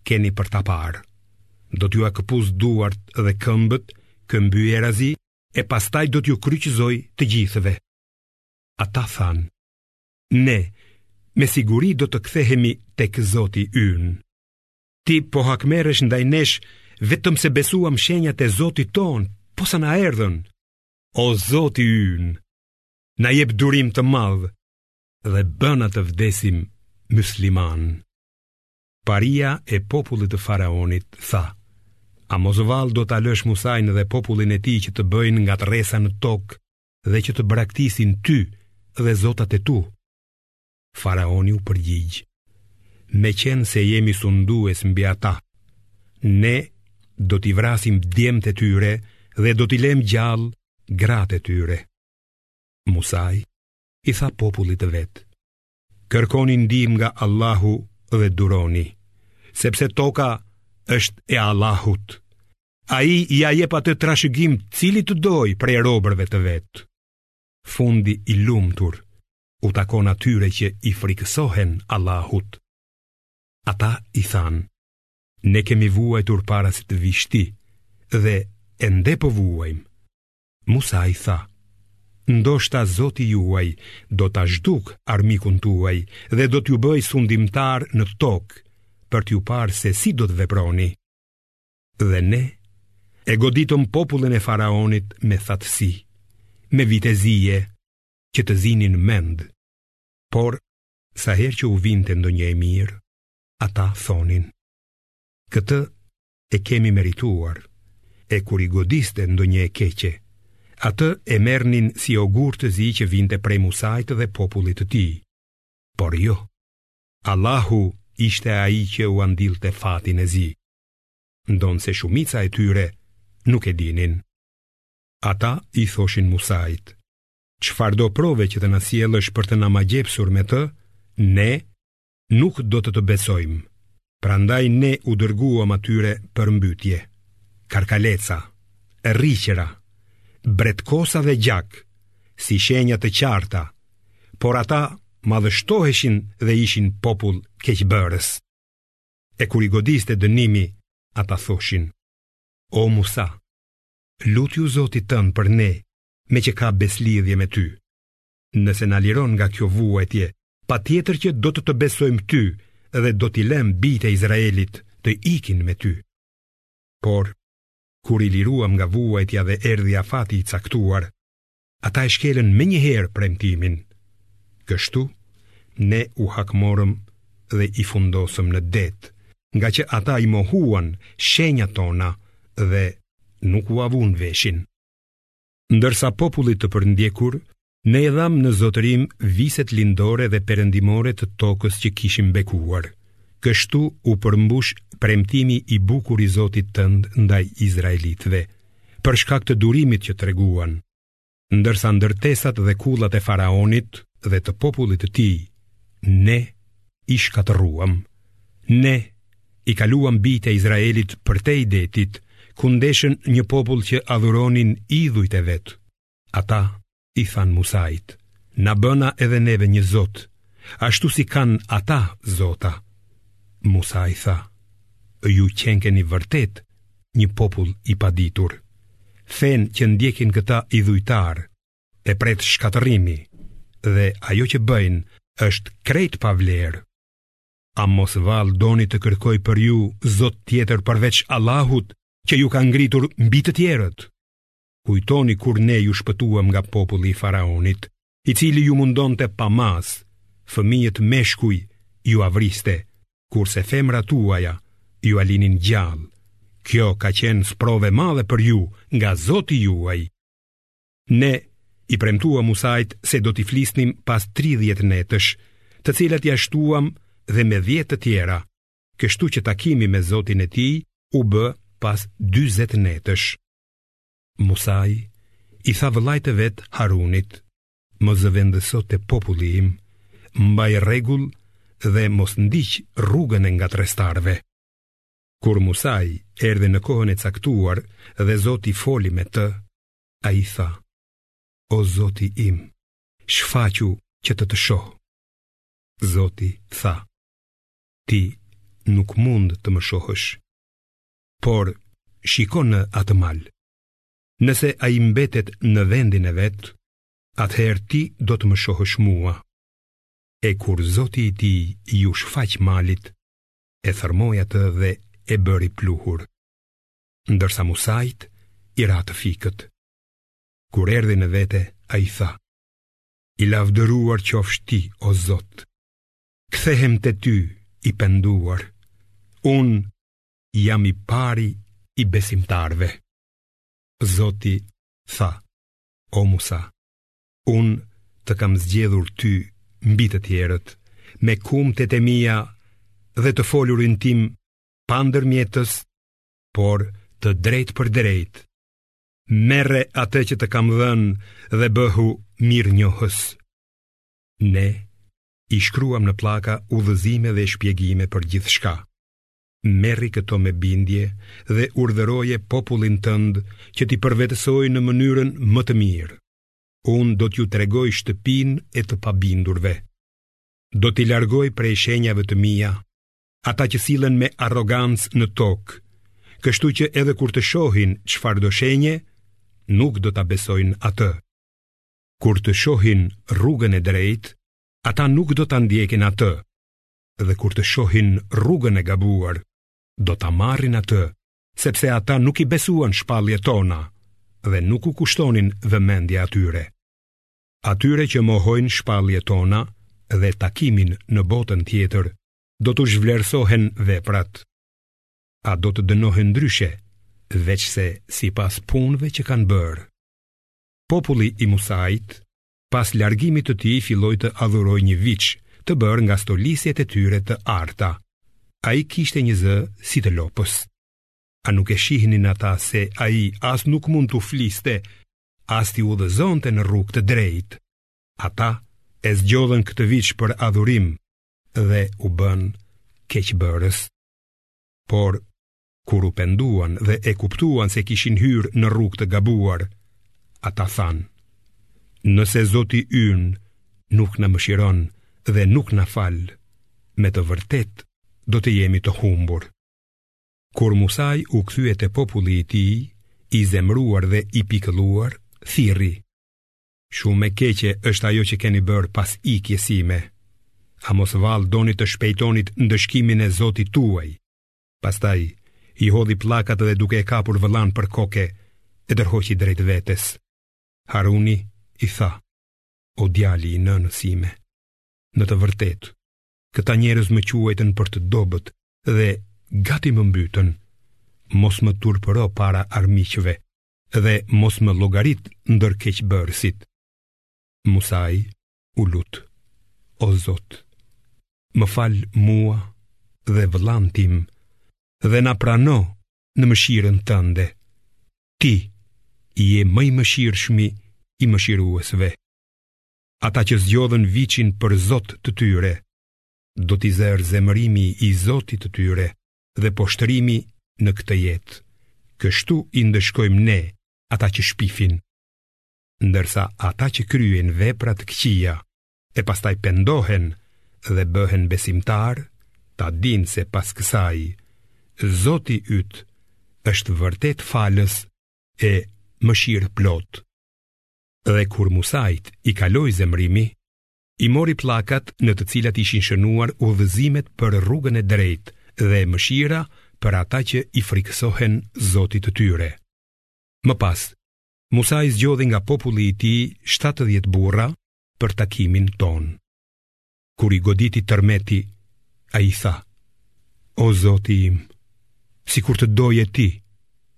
Keni për ta parë. Do t'ju a këpus duart dhe këmbët, këmbyerazi e pastaj do t'ju kryqëzoj të gjithëve. Ata thanë, ne, me siguri do të kthehemi tek Zoti ynë. Ti po hakmerresh ndaj nesh vetëm se besuam shenjat e Zotit tonë, posa na erdhën. O Zoti ynë, na jep durim të madh dhe bëna të vdesim muslimanë. Paria e popullit të faraonit tha: A mos vallë do ta lësh Musain dhe popullin e tij që të bëjnë ngatërresa në tokë dhe që të braktisin ty dhe zotat e tu? Faraoni u përgjigj, meqenëse jemi sundues mbi ata, ne do t'i vrasim djemtë e tyre dhe do t'i lëmë gjallë gratë e tyre. Musai i tha popullit të vet, kërkoni ndihmë nga Allahu dhe duroni, sepse toka është e Allahut. Ai ia jep atë trashëgim cilit të dojë prej robërve të vet. Fundi i lumtur u takon atyre që i frikësohen Allahut. Ata i thanë, ne kemi vuajtur para se të vish ti dhe ende po vuajmë. Musai tha, ndoshta zoti juaj do ta zhdukë armikun tuaj dhe do t'ju bëjë sundimtarë në tokë për t'ju parë se si do të veproni. Dhe ne e goditëm popullin e faraonit me thatësi, me vite zie, që të zinin mend, por sa herë që u vinte ndonjë e mirë, ata thonin: Këtë e kemi merituar. E kur i godiste ndonjë e keqe, atë e merrnin si ogur të zi që vinte prej Musait dhe popullit të tij. Por jo. Allahu ishte ai që ua ndillte fatin e zi. Ndonëse shumica e tyre nuk e dinin. Ata i thoshin Musait: Çfarëdo prove që të na sjellësh për të na magjepsur me të, ne nuk do të të besojmë. Prandaj ne u dërguam atyre përmbytje. Karkaleca, rriqëra, bretkosa dhe gjak, si shenja të qarta, por ata madhështoheshin dhe ishin popull keqbërës. E kur i godiste dënimi, ata thoshin, O Musa, lutju Zotit tënë për ne, meqë ka besëlidhje me ty. Nëse na liron nga kjo vuajtje, patjetër që do të të besojmë ty dhe do t'i lëmë bijtë e Izraelit të ikin me ty. Por, kur i liruam nga vuajtja dhe erdhi afati i caktuar, ata e shkelën menjëherë premtimin. Kështu, ne u hakmorëm dhe i fundosëm në det, ngaqë ata i mohuan shenjat tona dhe nuk ua vunë veshin. Ndërsa popullit të përndjekur, ne i dhamë në zotërim viset lindore dhe perëndimore të tokës që kishim bekuar. Kështu u përmbush premtimi i bukur i Zotit tënd ndaj izraelitëve, për shkak të durimit që treguan, ndërsa ndërtesat dhe kullat e faraonit dhe të popullit të tij, ne i shkatërruam. Ne i kaluam bijtë e Izraelit përtej detit, ku ndeshën një popull që adhuronin idhujt e vet. Ata i thanë Musait, Na bëj edhe neve një Zot, ashtu si kanë ata zota. Musa i tha, Ju qenkeni vërtet një popull i paditur. Fenë që ndjekin këta idhujtarë e pret shkatërrimi dhe ajo që bëjnë është krejt pa vlerë. A mos vallë doni të kërkoj për ju zot tjetër përveç Allahut që ju ka ngritur mbi të tjerët? Kujtoni kur ne ju shpëtuam nga populli i faraonit, i cili ju mundonte pa masë, fëmijët meshkuj jua vriste, kurse femrat tuaja jua linin gjallë. Kjo ka qenë sprovë e madhe për ju nga zoti juaj. Ne i premtuam Musait se do t'i flisnim pas 30 netësh, të cilat ia shtuam dhe me dhjetë të tjera, kështu që takimi me Zotin e tij u bë pas dyzet netësh. Musai i tha vëllait të vet Harunit: Më zëvendëso te populli im, mbaj rregull dhe mos ndiq rrugën e ngatërrestarëve. Kur Musai erdhi në kohën e caktuar dhe Zoti foli me të, Ai tha, o zoti im, shfaqu që të të shoh. Zoti tha, ti nuk mund të më shohësh, por shiko në atë mal. Nëse ai mbetet në vendin e vet, atëherë ti do të më shohësh mua. E kur zoti i tij iu shfaq malit, e thërrmoi atë dhe e bëri pluhur. Ndërsa Musait i ra të fikët. Kur erdhi në vete, ai tha, I lavdëruar qofsh ti, o Zot, kthehem te ty i penduar, unë jam i pari i besimtarëve. Zoti tha, o Musa, unë të kam zgjedhur ty mbi të tjerët, me kumtet e mia dhe të folurin tim pa ndërmjetës por të drejtpërdrejtë. Merre atë që të kam dhënë dhe bëhu mirënjohës. Ne i shkruam në pllaka udhëzime dhe shpjegime për gjithçka. Merri këto me bindje dhe urdhëroje popullin tënd që t'i përvetësojë në mënyrën më të mirë. Unë do t'ju tregoj shtëpinë e të pabindurve. Do t'i largoj prej shenjave të mia ata që sillen me arrogancë në tokë, kështu që edhe kur të shohin çfarëdo shenje, nuk do ta besojnë atë. Kur të shohin rrugën e drejtë, ata nuk do ta ndjekin atë, dhe kur të shohin rrugën e gabuar, do ta marrin atë, sepse ata nuk i besuan shpalljet tona dhe nuk u kushtonin vëmendje atyre. Atyre që mohojnë shpalljet tona dhe takimin në botën tjetër, do t'u zhvlerësohen veprat, a do të dënohen ndryshe, veçse sipas punëve që kanë bërë. Populli i Musait, pas largimit të tij, filloi të adhurojë një viç të bërë nga stolitë e tyre të arta. Ai kishte një zë si të lopës. A nuk e shihnin ata se ai as nuk mund t'u fliste, as t'i udhëzonte në rrugë të drejtë. Ata e zgjodhën këtë viç për adhurim, dhe u bënë keqbërës. Por kur u penduan dhe e kuptuan se kishin hyrë në rrugë të gabuar, ata thanë: Nëse Zoti ynë nuk na mëshiron dhe nuk na fal, me të vërtetë do të jemi të humbur. Kur Musai u kthye te populli i tij, i zemëruar dhe i pikëlluar, thirri: Shumë e keqe është ajo që keni bërë pas ikjes sime. A mos vallë donit të shpejtonit ndëshkimin e Zotit tuaj? Pastaj i hodhi pllakat dhe duke e kapur vëllanë për koke, e tërhoqi drejt vetes. Haruni i tha: O djali i nënës sime, në të vërtetë, këta njerëz më quajtën për të dobët dhe gati më mbytën. Mos më turpëro para armiqve, dhe mos më llogarit ndër keqbërësit. Musai u lut, o Zot, më fal mua dhe vëllanë tim dhe na prano në mëshirën tënde. Ti je më i mëshirshmi i mëshiruesve. Ata që zgjodhën viçin për Zot të tyre, do t'i zërë zemërimi i Zotit të tyre. dhe poshtërimi në këtë jetë. Kështu i ndëshkojmë ne ata që shpifin, ndërsa ata që kryejnë vepra të këqija e pastaj pendohen dhe bëhen besimtarë, ta dinë se pas kësaj Zoti yt është vërtet falës e mëshirëplotë. Dhe kur Musait i kaloi zemërimi, I mori pllakat në të cilat ishin shënuar udhëzimet për rrugën e drejtë dhe mëshira për ata që i frikësohen Zotit të tyre. Më pas, Musai zgjodhi nga populli i tij 70 burra për takimin tonë. Kur i goditi tërmeti, ai tha, O Zoti im, sikur të doje ti,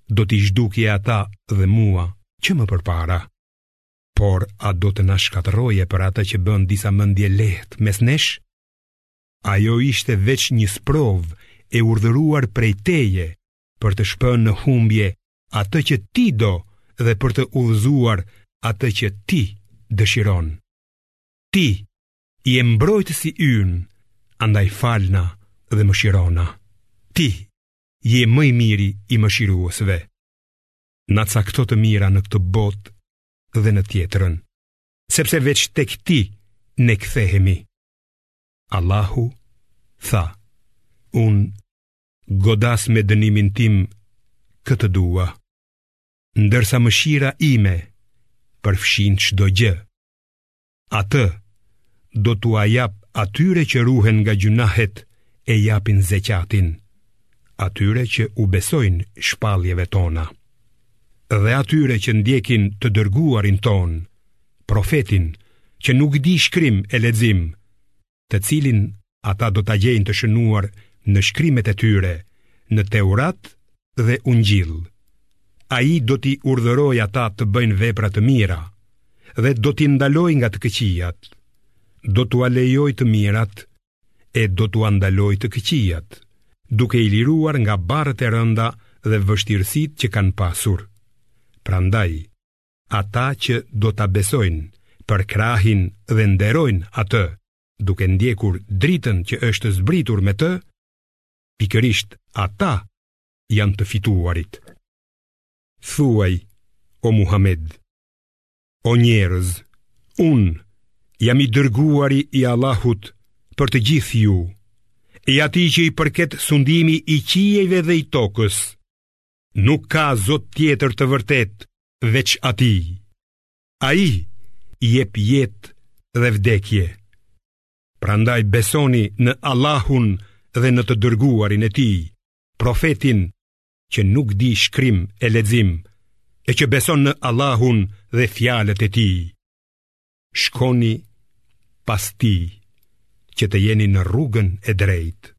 do t'i zhdukje ata dhe mua që më përpara. Por a do të na shkatërroje për atë që bënë disa mendjelehtë mes nesh? Ajo ishte veç një sprovë e urdhëruar prej teje për të shpënë në humbje atë që ti do dhe për të udhëzuar atë që ti dëshiron. Ti je mbrojtësi ynë, andaj falna dhe mëshirona. Ti je më i miri i mëshiruesve. na cakto të mira në këtë botë dhe në tjetrën, sepse veç tek ti ne kthehemi. Allahu tha: Unë godas me dënimin tim kë të dua, ndërsa mëshira ime përfshin çdo gjë. Atë do t'ua jap atyre që ruhen nga gjynahet e japin zekatin, atyre që u besojnë shpalljeve tona, dhe atyre që ndjekin të dërguarin tonë, profetin që nuk di shkrim e lexim, të cilin ata do ta gjejnë të shënuar në shkrimet e tyre, në Teurat dhe Ungjill. Ai do t'i urdhërojë ata të bëjnë vepra të mira dhe do t'i ndalojë nga të këqijat. Do t'ua lejojë të mirat e do t'ua ndalojë të këqijat, duke i liruar nga barrët e rënda dhe vështirësitë që kanë pasur. Prandaj, ata që do ta besojnë, përkrahin dhe nderojnë atë, duke ndjekur dritën që është zbritur me të, pikërisht ata janë të fituarit. Thuaj, o Muhamed, o njerëz, unë jam i dërguari i Allahut për të gjithë ju, i atij që i përket sundimi i qiejve dhe i tokës, Nuk ka zot tjetër të vërtetë veç atij Ai jep jetë dhe vdekje Prandaj besoni në Allahun dhe në të dërguarin e tij Profetin që nuk di shkrim e lexim E që beson në Allahun dhe fjalët e tij Shkoni pas tij që të jeni në rrugën e drejtë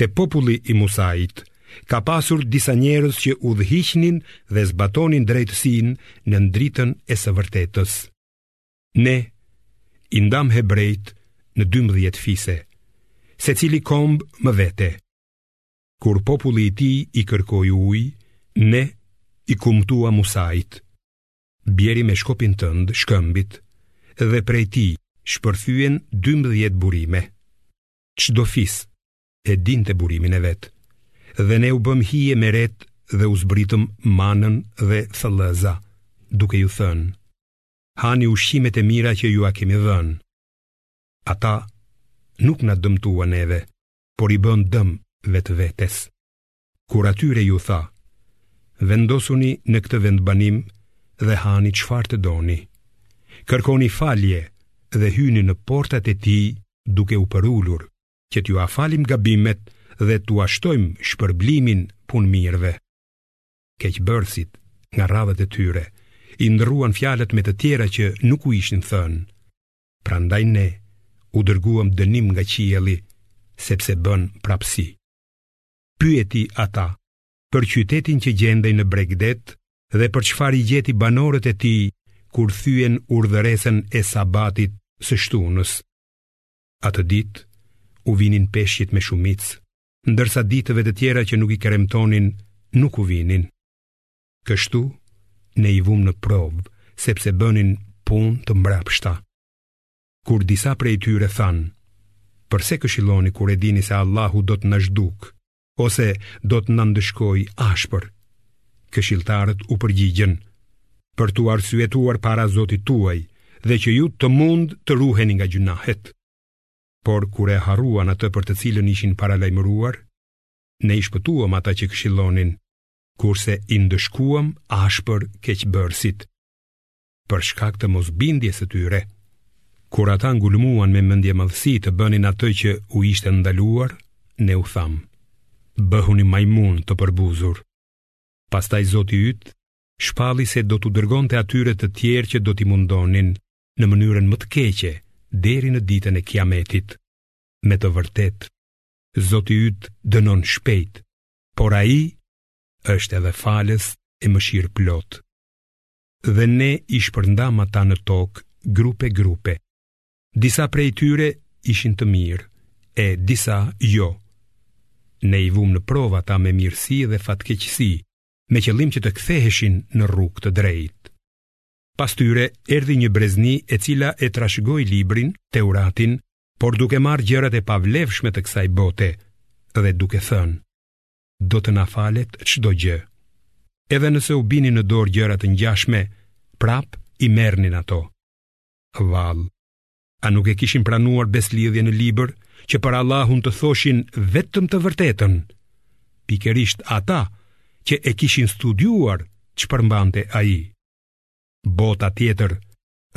Te populli i Musait ka pasur disa njerëz që udhëhiqnin dhe zbatonin drejtësinë në dritën e së vërtetës. Ne i ndamë hebrejt në 12 fise, secili komb më vete. Kur populli i tij i kërkoi ujë, ne i kumtuam Musait. Bjeri me shkopin tënd shkëmbit dhe prej tij shpërthyen 12 burime. Çdo fis e dinte burimin e vet. Dhe ne u bëmë hije me retë dhe u zbritëm manën dhe thëllëza, duke u thënë: Hani ushqimet e mira që jua kemi dhënë. Ata nuk na dëmtuan neve, por i bënë dëm vetë vetes. kur atyre iu tha, Vendosuni në këtë vendbanim dhe hani çfarë të doni. Kërkoni falje dhe hyni në portat e tij duke u përulur, që t'jua falim gabimet dhe t'ua shtojmë shpërblimin punëmirëve. Keqbërësit, nga radhët e tyre, i ndërruan fjalët me të tjera që nuk u ishin thënë. Prandaj ne u dërguam dënim nga qielli, sepse bënë prapësi. pyeti ata për qytetin që gjendej në bregdet dhe për çfarë i gjeti banorët e tij kur thyenë urdhëresën e sabatit së shtunës. Atë ditë u vinin peshqit me shumicë, ndërsa ditëve të tjera që nuk i kremtonin nuk u vinin. Kështu ne i vumë në provë, sepse bënin punë të mbrapshta. Kur disa prej tyre thanë, përse këshilloni kur e dini se Allahu do të na zhdukë ose do të na ndëshkojë ashpër? Këshilltarët u përgjigjën, për t'u arsyetuar para Zotit tuaj dhe që ju të mund të ruheni nga gjynahet. Por kur e harruan atë për të cilën ishin paralajmëruar, ne i shpëtuam ata që këshillonin, kurse i ndëshkuam ashpër keqbërësit. për shkak të mosbindjes së tyre. Kur ata ngulmuan me mendjemadhësi të bënin atë që u ishte ndaluar, ne u thamë, bëhuni majmunë të përbuzur. Pastaj Zoti yt, shpalli se do t'u dërgonte atyre të tjerë që do t'i mundonin në mënyrën më të keqe deri në ditën e kiametit. Me të vërtetë, Zoti yt dënon shpejt, por ai është edhe falës e mëshirëplotë. dhe ne i shpërndamë ata në tokë grupe grupe. Disa prej tyre ishin të mirë, e disa jo. Ne i vumë në provë ata me mirësi dhe fatkeqësi, me qëllim që të ktheheshin në rrugë të drejtë. Pas tyre erdhi një brezni e cila e trashëgoi librin Teuratin, por duke marrë gjërat e pavlefshme të kësaj bote dhe duke thënë: do të na falet çdo gjë. Edhe nëse u binin në dorë gjëra të ngjashme, prapë i merrnin ato. Vallë, a nuk e kishin pranuar besëlidhje në libër që për Allahun të thoshin vetëm të vërtetën? Pikërisht ata që e kishin studiuar ç'përmbante ai. Bota tjetër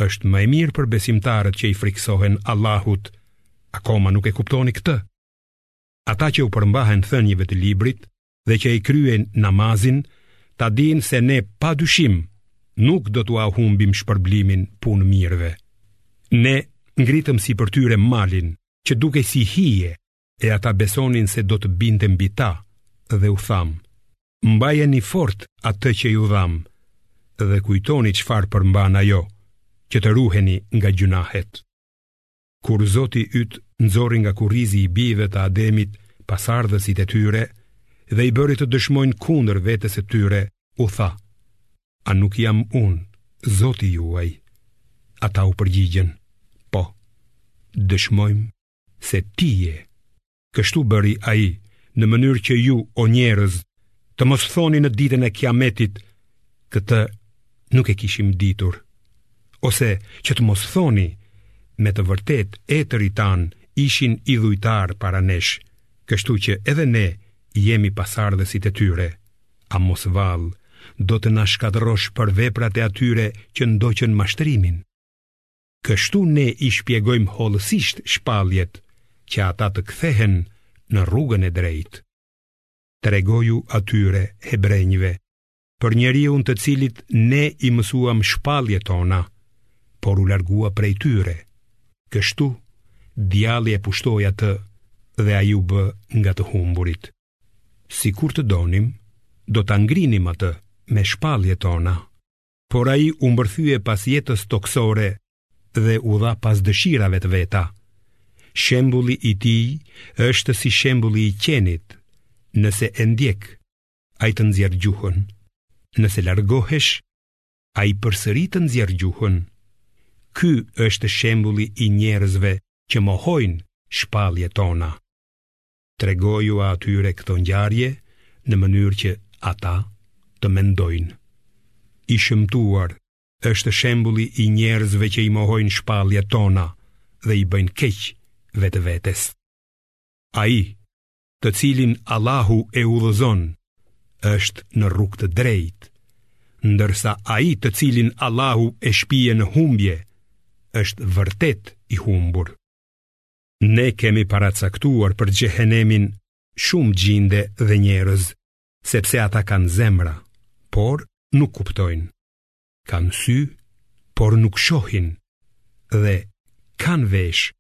është më e mirë për besimtarët që i frikësohen Allahut. Akoma nuk e kuptoni këtë? Ata që u përmbahen thënieve të librit dhe që e kryejnë namazin, ta dinë se ne pa dyshim nuk do t'ua humbim shpërblimin punëmirëve. Ne ngritëm sipër tyre malin, që dukej si hije, e ata besonin se do të binte mbi ta, dhe u thamë, mbajeni fort atë që ju dhamë, dhe kujtoni çfarë përmban ajo, që të ruheni nga gjynahet. Kur Zoti yt nxori nga kurrizi i bijve të Ademit pasardhësit e tyre dhe i bëri të dëshmojnë kundër vetes së tyre, u tha: A nuk jam unë, Zoti juaj? Ata u përgjigjën: Po. Dëshmojmë se ti je kështu bëri Ai, në mënyrë që ju, o njerëz, të mos thoni në ditën e Kiametit, këtë nuk e kishim ditur, ose që të mos thoni, me të vërtetë etërit tanë ishin idhujtarë para nesh, kështu që edhe ne jemi pasardhësit e tyre, a mos vallë, do të na shkatërrosh për veprat e atyre që ndoqën mashtrimin. Kështu ne i shpjegojmë hollësisht shpalljet që ata të kthehen në rrugën e drejtë. Tregoju atyre hebrenjve për njeriun të cilit ne i mësuam shpalljet tona, por u largua prej tyre. Kështu djalli e pushtoi atë dhe ai u bë nga të humburit. Sikur të donim, do ta ngrinim atë me shpalljet tona. por ai u mbërthye pas jetës tokësore dhe u dha pas dëshirave të veta. Shembulli i tij është si shembulli i qenit, nëse e ndjek, ai të nxjerr gjuhën. Nëse largohesh, ai përsëri të nxjerr gjuhën. Ky është shembulli i njerëzve që mohojnë shpalljet tona. tregojua atyre këto ngjarje në mënyrë që ata të mendojnë. I shëmtuar është shembulli i njerëzve që i mohojnë shpalljet tona dhe i bëjnë keq vetvetes. Ai, të cilin Allahu e udhëzon, është në rrugë të drejtë, ndërsa ai të cilin Allahu e shpije në humbje, është vërtet i humbur. Ne kemi paracaktuar për xhehenemin shumë xhinde dhe njerëz, sepse ata kanë zemra, por nuk kuptojnë. Kanë sy, por nuk shohin dhe kanë vesh,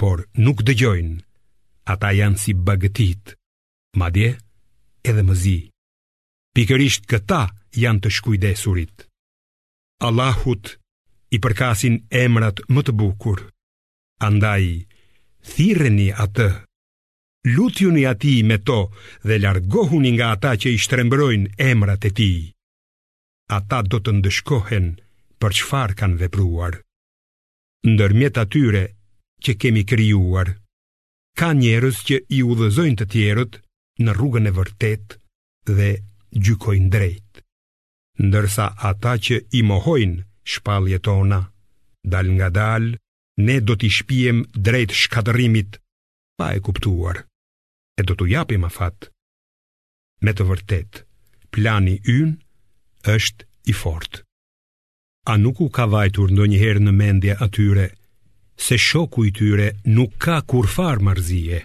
por nuk dëgjojnë. Ata janë si bagëtitë, madje edhe më zi. Pikërisht këta janë të shkujdesurit. Allahut i përkasin emrat më të bukur. Andaj, thirreni atë, lutjuni atij me to dhe largohuni nga ata që i shtrembërojnë emrat e tij. Ata do të ndëshkohen për çfarë kanë vepruar. Ndërmjet atyre që kemi krijuar, ka njerëz që i udhëzojnë të tjerët në rrugën e vërtetë dhe gjykojnë drejt. ndërsa ata që i mohojnë shpalljet tona, dalëngadalë, ne do t'i shpiem drejt shkatërrimit pa e kuptuar, e do t'u japim afat. Me të vërtetë, plani ynë është i fortë. A nuk u ka vajtur ndonjëherë në mendje atyre, se shoku i tyre nuk ka kurrfarë marrëzie?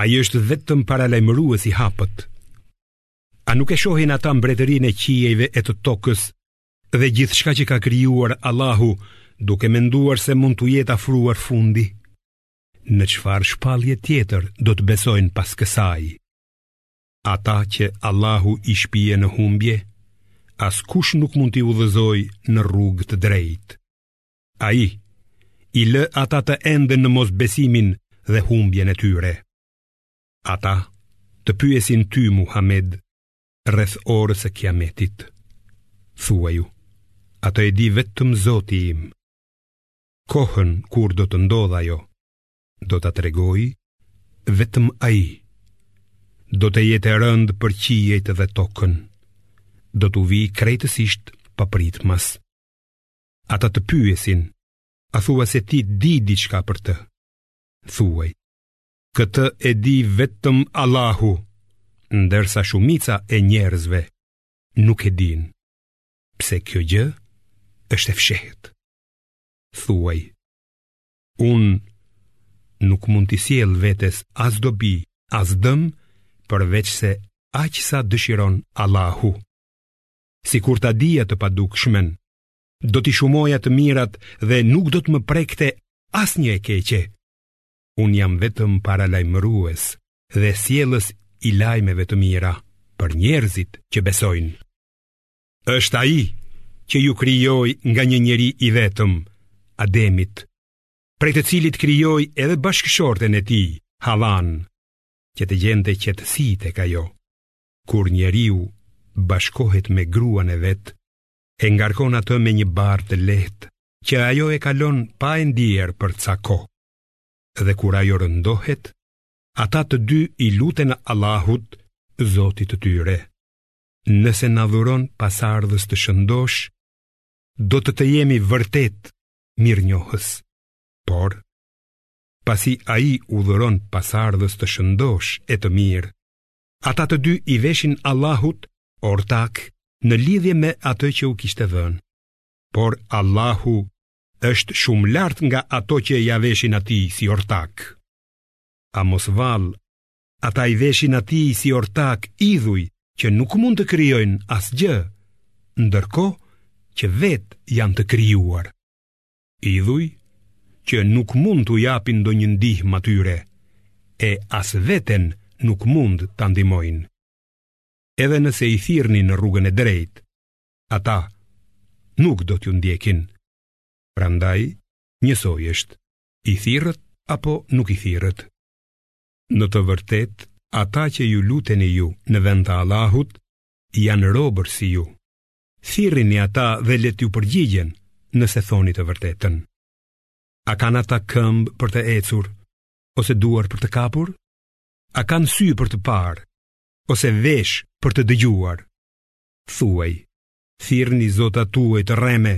Ai është vetëm paralajmërues i hapët. A nuk e shohin ata mbretërinë e qiejve e të tokës dhe gjithçka që ka krijuar Allahu duke menduar se mund t'u jetë afruar fundi? Në çfarë shpalljeje tjetër do të besojnë pas kësaj? Ata që Allahu i shpije në humbje, askush nuk mund t'i udhëzojë në rrugë të drejtë. Ai i lë ata të enden në mosbesimin dhe humbjen e tyre. Ata të pyesin ty Muhammed rreth orës së Kiametit. Thuaju, atë e di vetëm Zoti im. Kohën kur do të ndodhë ajo, do ta tregojë vetëm ai. Do të jetë e rëndë për qiejt dhe tokën. Do t'ju vijë krejtësisht papritmas. Ata të pyesin, a thua se ti di diçka për të? Thuaj, Këtë e di vetëm Allahu, ndërsa shumica e njerëzve nuk e dinë. Pse kjo gjë është e fshehtë? Thuaj, unë nuk mund t'i sjell vetes as dobi, as dëm, përveçse aq sa dëshiron Allahu. Sikur ta dija të padukshmen, do t'i shumoja të mirat dhe nuk do të më prekte asnjë e keqe. Unë jam vetëm paralajmërues dhe sjellës i lajmeve të mira për njerëzit që besojnë. Është ai që ju krijoi nga një njeri i vetëm, Ademit, prej të cilit krijoi edhe bashkëshorten e tij, Havanë, që të gjente qetësi tek ajo. Kur njeriu bashkohet me gruan e vet, e ngarkon atë me një barrë të lehtë që ajo e kalon pa e ndierë për ca kohë. dhe kur ajo rëndohet, ata të dy i luten Allahut, Zotit të tyre. Nëse na dhuron pasardhës të shëndoshë, do të të jemi vërtet mirënjohës. Por, pasi ai u dhuron pasardhës të shëndoshë e të mirë, ata të dy i veshin Allahut ortakë në lidhje me atë që u kishte dhënë. Por Allahu është shumë lart nga ato që ia veshin atij si ortakë. A mos vallë, ata i veshin atij si ortakë idhuj që nuk mund të krijojnë asgjë, ndërkohë që vetë janë të krijuar. Idhuj që nuk mund t'u japin ndonjë ndihmë atyre e as veten nuk mund ta ndihmojnë. Edhe nëse i thirrni në rrugën e drejtë, ata nuk do t'ju ndjekin. Prandaj, njësoj është, i thirrët apo nuk i thirrët. Në të vërtetë, ata që iu luteni ju në vend të Allahut, janë robër si ju. Thirrini ata dhe le t'ju përgjigjen nëse thoni të vërtetën. A kanë ata këmbë për të ecur, ose duar për të kapur? A kanë sy për të parë, ose veshë për të dëgjuar? Thuaj, thirrni zotat tuaj të rremë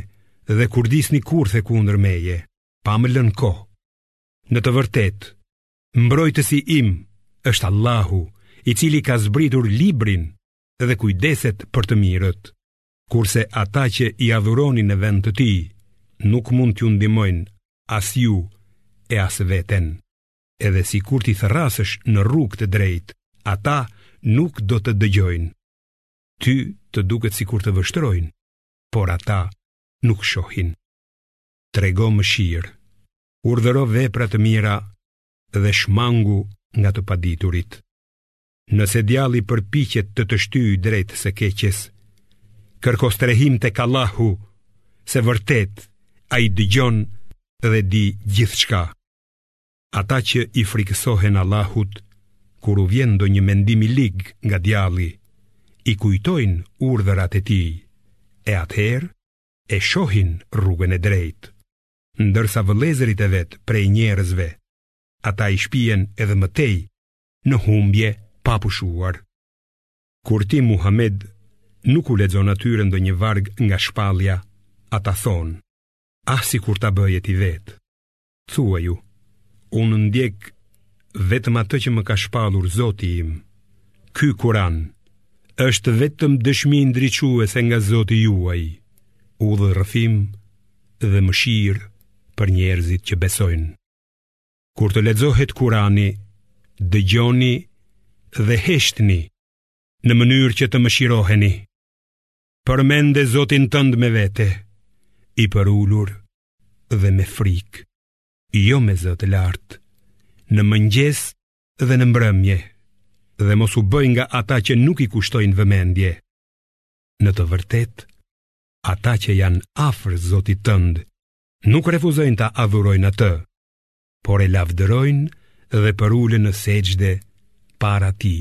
dhe kurdisni kurthe kundër meje, pa më lënë kohë. Në të vërtetë, mbrojtësi im është Allahu, i cili ka zbritur librin dhe kujdeset për të mirët, kurse ata që i adhuroni në vend të tij nuk mund t'ju ndihmojnë as ju e as veten. Edhe sikur t'i thërrasësh në rrugë të drejtë, ata nuk do të dëgjojnë. Ty të duket sikur të vështrojnë, por ata nuk shohin. Trego mëshirë, urdhëro vepra të mira dhe shmangu nga të paditurit. Nëse djalli përpiqet të të shtyjë drejt së keqes, kërko strehim tek Allahu, se vërtet ai dëgjon dhe di gjithçka. Ata që i frikësohen Allahut, kur u vjen ndonjë mendim i lig nga djalli, i kujtojnë urdhërat e tij, e atëherë e shohin rrugën e drejtë. Ndërsa vëllezërit e vet prej njerëzve, ata i shpien edhe më tej në humbje pa pushuar. Kur ti Muhammed nuk u lexon atyre ndonjë varg nga shpallja, ata thonë, ah sikur ta bëje ti vetë. Thuaju, unë ndjek vetëm atë që më ka shpallur Zoti im. Ky Kur'an është vetëm dëshmi ndriçuese nga Zoti juaj, udhërrëfim dhe mëshirë për njerëzit që besojnë. Kur të lexohet Kur'ani, dëgjoni dhe heshtni në mënyrë që të mëshiroheni. Përmende Zotin tënd me vete, i përulur dhe me frikë, jo me zë të lartë, në mëngjes dhe në mbrëmje, dhe mos u bëj nga ata që nuk i kushtojnë vëmendje. Në të vërtetë, ata që janë afër Zotit tënd, nuk refuzojnë ta adhurojnë atë, por e lavdërojnë dhe përulen në sexhde para tij.